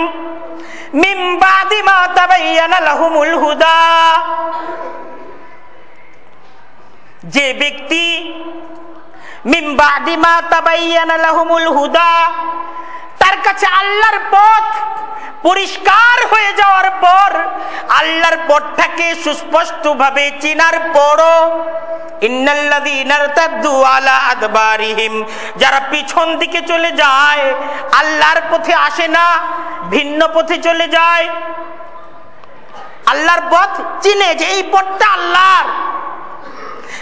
মিন বাদি মা তাবায়্যানা লাহুমুল হুদা। যে ব্যক্তি মিন বাদি মা তাবায়্যানা লাহুমুল হুদা তার কাছে আল্লাহর পথ পরিষ্কার হয়ে যাওয়ার পর আল্লাহর পথটাকে সুস্পষ্ট ভাবে চিনার পরও যারা পিছন দিকে চলে যায়, আল্লাহর পথে আসে না, ভিন্ন পথে চলে যায়। আল্লাহর পথ চিনে যে এই পথটা আল্লাহর,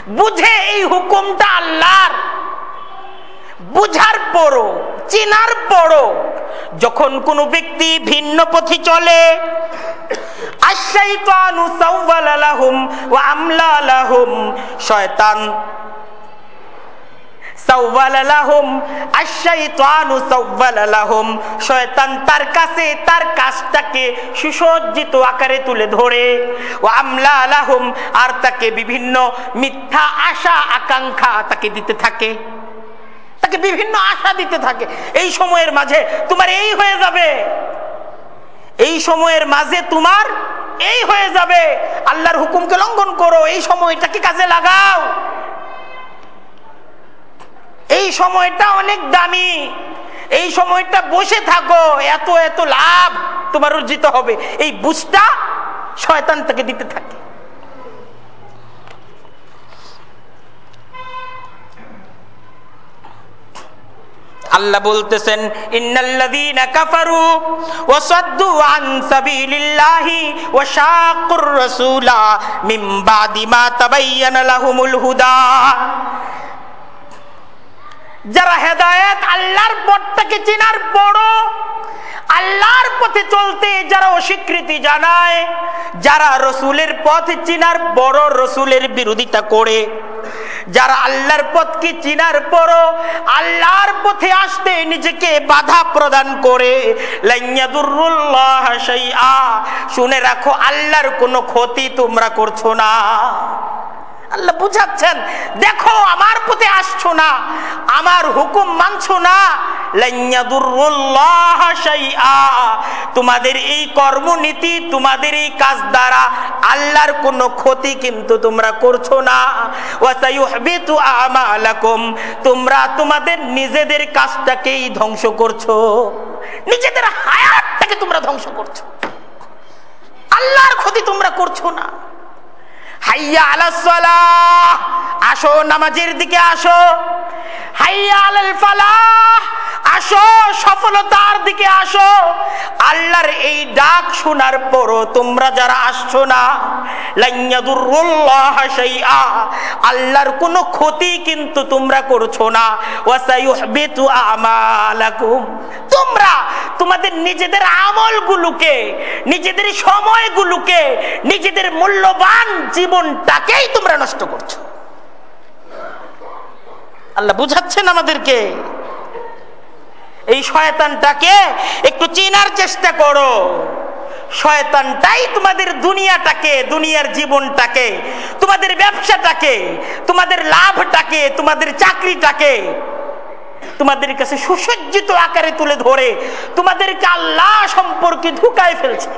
বুঝে এই হুকুমটা আল্লাহর। বুঝার পরও চিনার পরও যখন কোনো ব্যক্তি ভিন্ন পথে চলে শয়তান শয়তান তার কাছে, তার কাজটাকে সুসজ্জিত আকারে তুলে ধরে। ও আমলা আলাহম আর তাকে বিভিন্ন মিথ্যা আশা, আকাঙ্ক্ষা তাকে দিতে থাকে। তাকে তোমাদেরকে বিভিন্ন আশা দিতে থাকে। এই সময়ের মাঝে তোমার এই হয়ে যাবে। এই সময়ের মাঝে তোমার এই হয়ে যাবে। আল্লাহর হুকুমকে লঙ্ঘন করো, এই সময়টাকে কাজে লাগাও। এই সময়টা অনেক দামি। এই সময়টা বসে থাকো, এত এত লাভ তোমার অর্জিত হবে। এই বুঝটা শয়তান তাকে দিতে থাকে। আল্লাহ বলতেছেন, ইন্নাল্লাযীনা কাফারু ওয়া সাদ্দু আন সাবিলিল্লাহি ওয়া শাকুর রাসূলা মিন বাদি মা তাবায়্যানা লাহুমুল হুদা। যারা হেদায়েত আল্লাহর পথটাকে চেনার বড় আল্লাহর পথে চলতে যারা অস্বীকৃতি জানায়, যারা রসুলের পথ চিনার বড় রসুলের বিরোধিতা করে, যারা আল্লাহর পথকে চিনার পরও আল্লাহর পথে আসতে নিজেকে বাধা প্রদান করে শুনে রাখো, আল্লাহর কোনো ক্ষতি তোমরা করছ না। আল্লাহ বুঝাচ্ছেন, দেখো, আমার পথে আসছো না, আমার হুকুম মানছো না। তোমাদের এই কর্মনীতি, তোমাদের এই কাজ দ্বারা আল্লাহর কোনো ক্ষতি কিন্তু তোমরা করছ না। তোমরা তোমাদের নিজেদের কাজটাকেই ধ্বংস করছ। নিজেদের হায়াতটাকে তোমরা ধ্বংস করছ। আল্লাহর ক্ষতি তোমরা করছ না। হাইয়া আলাসলা আসো নামাজের দিকে আসো। হাইয়া আলাল ফালাহ। আসো, সফলতার দিকে আসো। আল্লাহর এই ডাক শোনার পরও তোমরা যারা আসছো না আল্লাহর কোনো ক্ষতি কিন্তু তোমরা করছ না। তোমরা তোমাদের নিজেদের আমলগুলোকে, নিজেদের সময়গুলোকে, নিজেদের মূল্যবান জীবনটাকেই তোমরা নষ্ট করছ। আল্লাহ বুঝাচ্ছেন আমাদেরকে। এই শয়তানটাকে একটু চেনার চেষ্টা করো। শয়তানটাই তোমাদের দুনিয়াটাকে, দুনিয়ার জীবনটাকে, তোমাদের ব্যবসাটাকে, তোমাদের লাভটাকে, তোমাদের চাকরিটাকে তোমাদের কাছে সুসজ্জিত আকারে তুলে ধরে, তোমাদেরকে আল্লাহ সম্পর্কে ঢুকায় ফেলছে।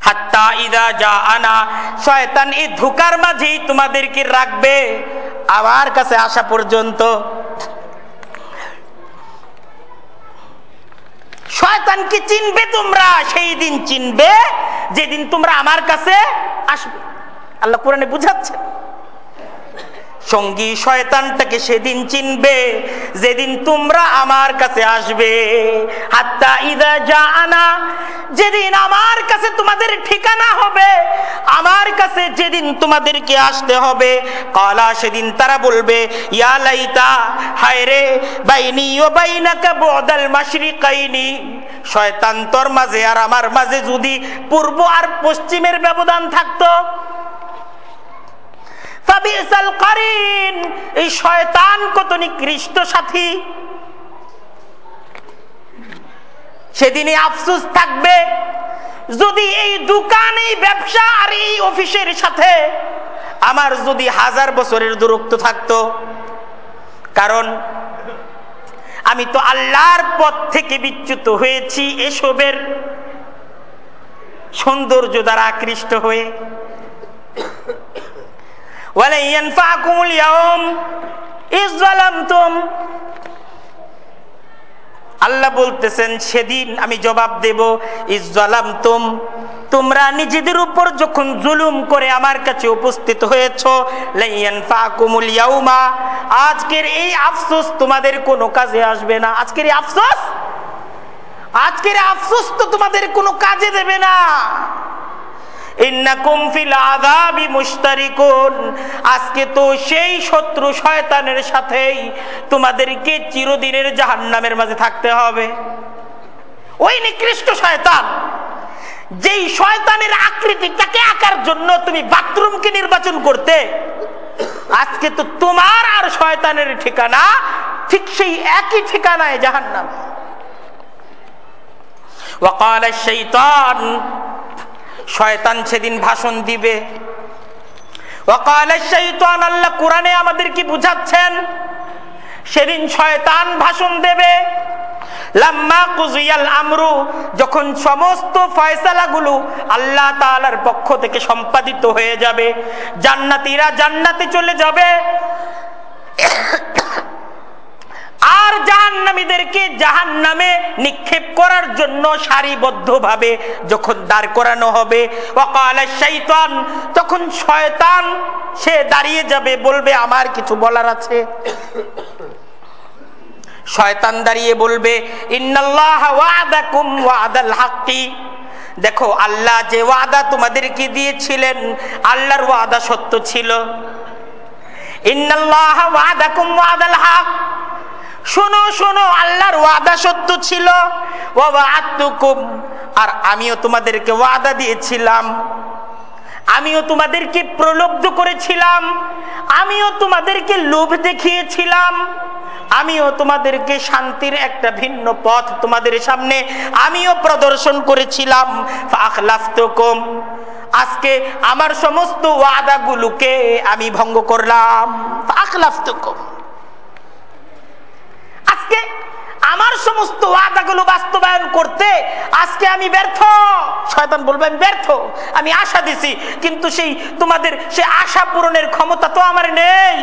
হাত্তা ইদা যা আনা। শয়তান এই ধোকার মাঝেই তোমাদেরকে রাখবে। আমার কাছে আসা পর্যন্ত। শয়তানকে চিনবে তোমরা, সেই দিন চিনবে, যেদিন তোমরা আমার কাছে আসবে। আল্লাহ কোরআনে বুঝাচ্ছে। সঙ্গী শয়তানটাকে সেদিন চিনবে, যেদিন তোমরা আমার কাছে আসবে। হাত্তা ইদা যা আনা যেদিন আমার কাছে তোমাদের ঠিকানা হবে, আমার কাছে যেদিন তোমাদেরকে আসতে হবে, কলা সেদিন তারা বলবে, ইয়া লাইতা, হায় রে, বাইনি ও বাইনাকা বদল মাশরিকাইনি। শয়তান তোর মাঝে আর আমার মাঝে যদি পূর্ব আর পশ্চিমের ব্যবধান থাকতো এই শয়তান সাথী। সেদিনে আফসুস থাকবে, যদি এই দোকান এই ব্যবসা আর এই অফিসের সাথে আমার যদি হাজার বছরের দূরত্ব থাকতো। কারণ আমি তো আল্লাহর পথ থেকে বিচ্যুত হয়েছি এসবের সৌন্দর্য দ্বারা আকৃষ্ট হয়ে। আল্লাহ বলতেছেন, সেদিন আমি জবাব দেব ইজালাম তুম তোমরা নিজেদের উপর যখন জুলুম করে আমার কাছে উপস্থিত হয়েছ আজকের এই আফসোস তোমাদের কোনো কাজে আসবে না। আজকের এই আফসোস? আজকের আফসোস তো তোমাদের কোনো কাজে দেবে না। আজকে তো সেই শত্রু শয়তানের সাথেই তোমাদেরকে চিরদিনের জাহান্নামের মাঝে থাকতে হবে ওই নিকৃষ্ট শয়তান যেই শয়তানের আকৃতিটাকে আঁকার জন্য তুমি বাথরুমকে নির্বাচন করতে আজকে তো তোমার আর শয়তানের ঠিকানা ঠিক সেই একই ঠিকানায় জাহান্নাম وقال الشيطان শয়তান সেদিন ভাষণ দিবে। আল্লাহ কোরআনে আমাদের কি বুঝাচ্ছেন? সেদিন শয়তান ভাষণ দেবে। লাম্মা কুজিয়াল আমরু, যখন সমস্ত ফয়সালাগুলো আল্লাহ তাআলার পক্ষ থেকে সম্পাদিত হয়ে যাবে। জান্নাতীরা জান্নাতে চলে যাবে। আর জাহান্নামীদেরকে জাহান নামে নিক্ষেপ করার জন্য সারিবদ্ধভাবে যখন দাঁড় করানো হবে শৈতান তখন শয়তান সে দাঁড়িয়ে যাবে, বলবে, আমার কিছু বলার আছে। শয়তান দাঁড়িয়ে বলবে দেখো, আল্লাহ যে ওয়াদা তোমাদেরকে দিয়েছিলেন, আল্লাহর ওয়াদা সত্য ছিল। ইন্নাল্লাহ ওয়াদাকুম ওয়াদাল হক শোনো শোনো, আল্লাহর ওয়াদা সত্য ছিল। আর আমিও তোমাদেরকে ওয়াদা দিয়েছিলাম। আমিও তোমাদেরকে প্রলব্ধ করেছিলাম। আমিও তোমাদেরকে লোভ দেখিয়েছিলাম। আমিও তোমাদেরকে শান্তির একটা ভিন্ন পথ তোমাদের সামনে আমিও প্রদর্শন করেছিলাম। আজকে আমার সমস্ত ওয়াদাগুলোকে আমি ভঙ্গ করলাম। আখলাফতকম আজকে আমার সমস্ত ওয়াদাগুলো বাস্তবায়ন করতে আজকে আমি ব্যর্থ। শয়তান বলবে, আমি ব্যর্থ, আমি আশা দিছি, কিন্তু সেই তোমাদের সে আশা পূরণের ক্ষমতা তো আমার নেই।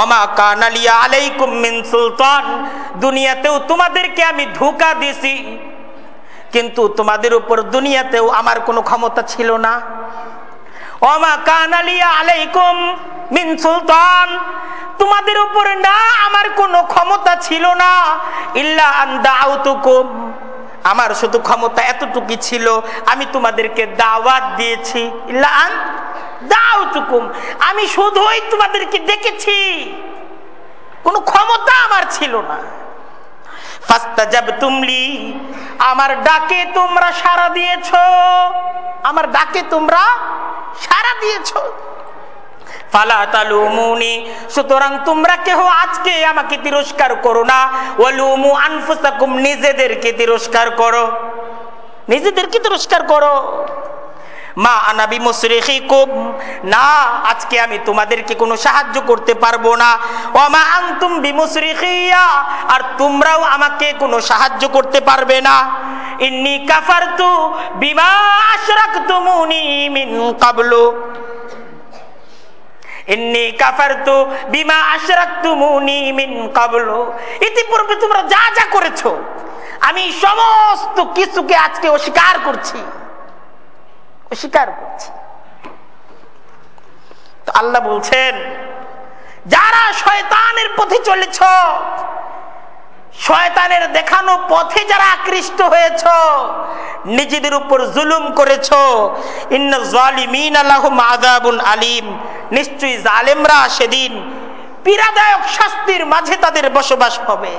ওমা কানালিয়া আলাইকুম মিন সুলতান, দুনিয়াতেও তোমাদেরকে আমি ধোকা দিছি, কিন্তু তোমাদের উপর দুনিয়াতেও আমার কোনো ক্ষমতা ছিল না। ওমা কানালিয়া আলাইকুম মিন সুলতান, তোমাদের উপরে না আমার কোনো ক্ষমতা ছিল না। ইল্লা আন্দাউতুকুম আমার শুধু ক্ষমতা এতটুকু ছিল, আমি তোমাদেরকে দাওয়াত দিয়েছি। ইল্লা আন দাউতুকুম, আমি শুধুই তোমাদেরকে ডেকেছি কোনো ক্ষমতা আমার ছিল না। আমার ডাকে তোমরা সারা দিয়েছ। আমার ডাকে তোমরা সারা দিয়েছ। ফালা তালুমুনি, সুতরাং তোমরা কেহ আজকে আমাকে তিরস্কার করো না। ওয়ালুমু আনফুসাকুম, নিজেদেরকে তিরস্কার করো। নিজেদেরকে তিরস্কার করো। মা আনাবি মুসরিখিকুম না, আজকে আমি তোমাদেরকে কোনো সাহায্য করতে পারব না। ও মা আনতুম বিমুসরিখিয়া, আর তোমরাও আমাকে কোনো সাহায্য করতে পারবে না। ইন্নি কাফারতু বিমা আশরাকতুমুনি মিন কাবলু। ইতিপূর্বে তোমরা যা যা করেছ, আমি সমস্ত কিছুকে আজকে অস্বীকার করছি। অস্বীকার করছি। তো আল্লাহ বলছেন, যারা শয়তানের পথে চলেছ শয়তানের দেখানো পথে যারা আকৃষ্ট হয়েছ, নিজেদের উপর জুলুম করেছ আলিম। নিশ্চয়ই জালেমরা সেদিন পীড়াদায়ক শাস্তির মাঝে তাদের বসবাস হবে।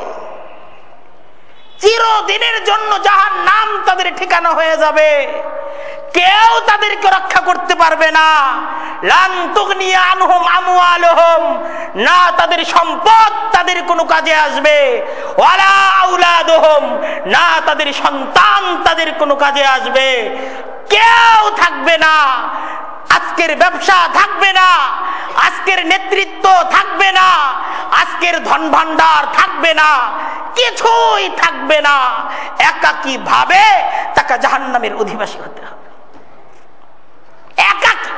চিরদিনের জন্য যাহার নাম তাদের ঠিকানা হয়ে যাবে, কেউ তাদেরকে রক্ষা করতে পারবে না। না তাদের সম্পদ তাদের কোনো কাজে আসবে। না তাদের সন্তান তাদের কোনো কাজে আসবে। কেউ থাকবে না। আজকের ব্যবসা থাকবে না। আজকের নেতৃত্ব থাকবে না। আজকের ধন ভান্ডার থাকবে না। কিছুই থাকবে না। একাকি ভাবে তাকে জাহান্নামের অধিবাসী হতে হবে। একাকি।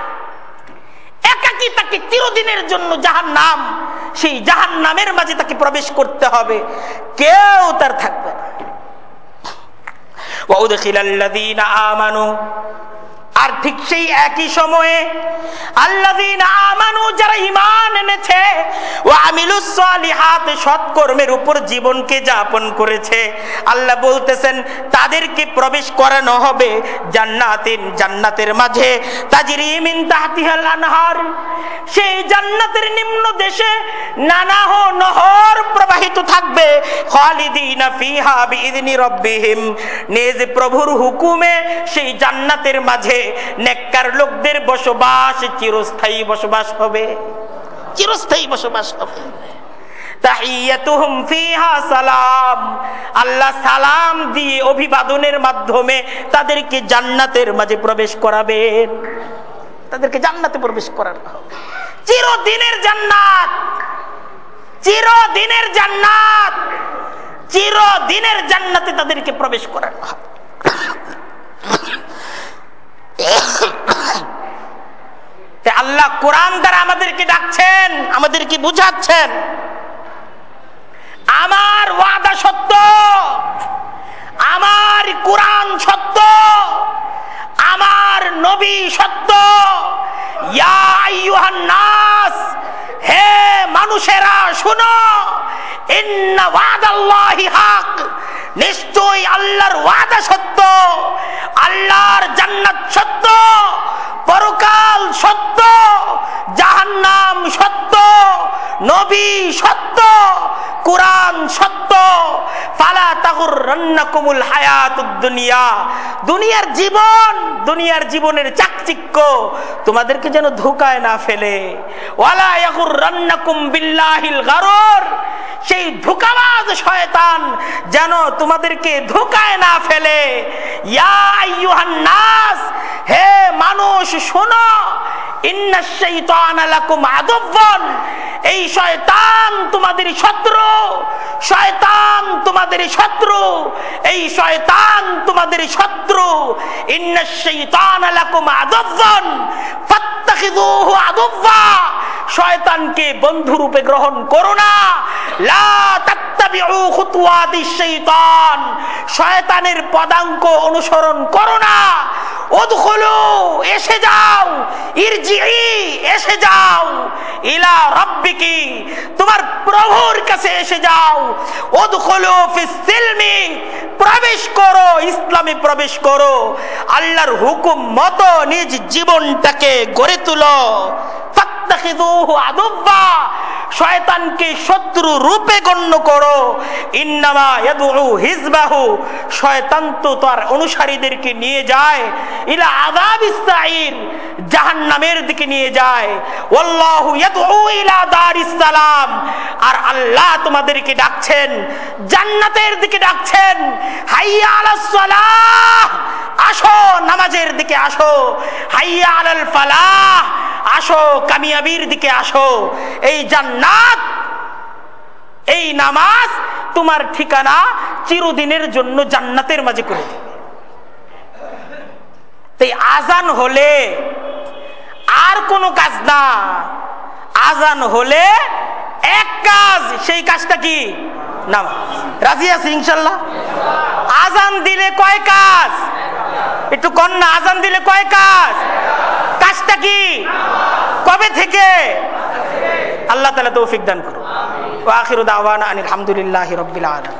একাকি তাকে চিরদিনের জন্য জাহান নাম সেই জাহান নামের মাঝে তাকে প্রবেশ করতে হবে। কেউ তার থাকবে না। আর ঠিক সেই একই সময়ে আমানু যারা ইমান এনেছে ও আমিলুসলিহাত সৎকর্মের উপর জীবনকে যাপন করেছে, আল্লাহ বলতেছেন, তাদেরকে প্রবেশ করানো হবে জান্নাতিন জান্নাতের মাঝে। তাজরিমিন তাহতিহাল আনহার, সেই জান্নাতের নিম্ন দেশে নানাহ নহর প্রবাহিত থাকবে। খালিদিনা ফিহা বিইذনি রব্বিহিম, নিজ প্রভুর হুকুমে সেই জান্নাতের মাঝে নেককার লোকদের বসবাস চিরস্থায়ী বসবাস হবে। চিরস্থায়ী বসবাস হবে। দিয়ে অভিবাদনের মাধ্যমে তাদেরকে জান্নাতের মাঝে প্রবেশ করাবেন। তাদেরকে জান্নাতে প্রবেশ করানো হবে। চিরদিনের জান্নাত। চিরদিনের জান্নাত। চিরদিনের জান্নাতে তাদেরকে প্রবেশ করানো হবে। আল্লাহ কোরআন দ্বারা আমাদেরকে ডাকছেন, আমাদেরকে বুঝাচ্ছেন। আমার ওয়াদা সত্য, আমার কোরআন সত্য, আমার নবী সত্য। নাস, হে মানুষেরা, শুনো। নিশ্চয়ই আল্লাহর ওয়াদা সত্য, আল্লাহর জান্নাত সত্য, পরকাল সত্য, জাহান্নাম সত্য, নবী সত্য, কোরআন সত্য। ফালা তাগুর রন্নাকুমুল হায়াত দুনিয়া। দুনিয়ার জীবন, দুনিয়ার জীবনের চাকচিক্য তোমাদেরকে যেন ধোকায় না ফেলে। ওয়ালা ইয়াগুর রন্নাকুম বিল্লাহিল গারুর। সেই ধোকাবাজ শয়তান যেন তোমাদেরকে ধোকায় না ফেলে। হে মানুষ, শোনো। এই শয়তান তোমাদের শত্রু। শয়তান তোমাদের শত্রু। এই শয়তান তোমাদের শত্রু। শয়তানকে বন্ধু রূপে গ্রহণ করো না। লা তাত্তাবিউ শাইতান শয়তানের পদাঙ্ক অনুসরণ করো না। উদখুলু, এসে যাও ইরজিই এসে যাও, ইলা রাব্বিকি, তোমার প্রভুর কাছে এসে যাও। উদখুলু ফিস সিলমি, প্রবেশ করো, ইসলামে প্রবেশ করো। আল্লাহর হুকুম মতো নিজ জীবনটাকে গড়ে তুলো। শয়তানকে শত্রু রূপে গণ্য করো। ইন্নামা হিজবাহু। শয়তান তো তার অনুসারীদেরকে নিয়ে যায়। ইলা আদাব ইসরাইল জাহান্নামের দিকে নিয়ে যায়। ওয়াল্লাহু ইয়াদউ ইলা দারিস সালাম। আর আল্লাহ তোমাদেরকে ডাকছেন, জান্নাতের দিকে ডাকছেন। হাইয়া আলাস সালাহ, আসো, নামাজের দিকে আসো। হাইয়া আলাল ফালাহ আসো, কামিয়াবির দিকে আসো। এই জান্নাত, এই নামাজ তোমার ঠিকানা চিরদিনের জন্য জান্নাতের মাঝে করে আজান হলে আর কোনো কাজ না। আজান হলে এক কাজ, সেই কাজটা কি? ইনশাল্লাহ? আজান দিলে কয় কাজ? একটু কন্যা আজান দিলে কয় কাজ? কাজটা কি? কবে থেকে? আল্লাহ তালা তৌফিক দান করুন আখির দাওয়ানা আলহামদুলিল্লাহ রবিল আলম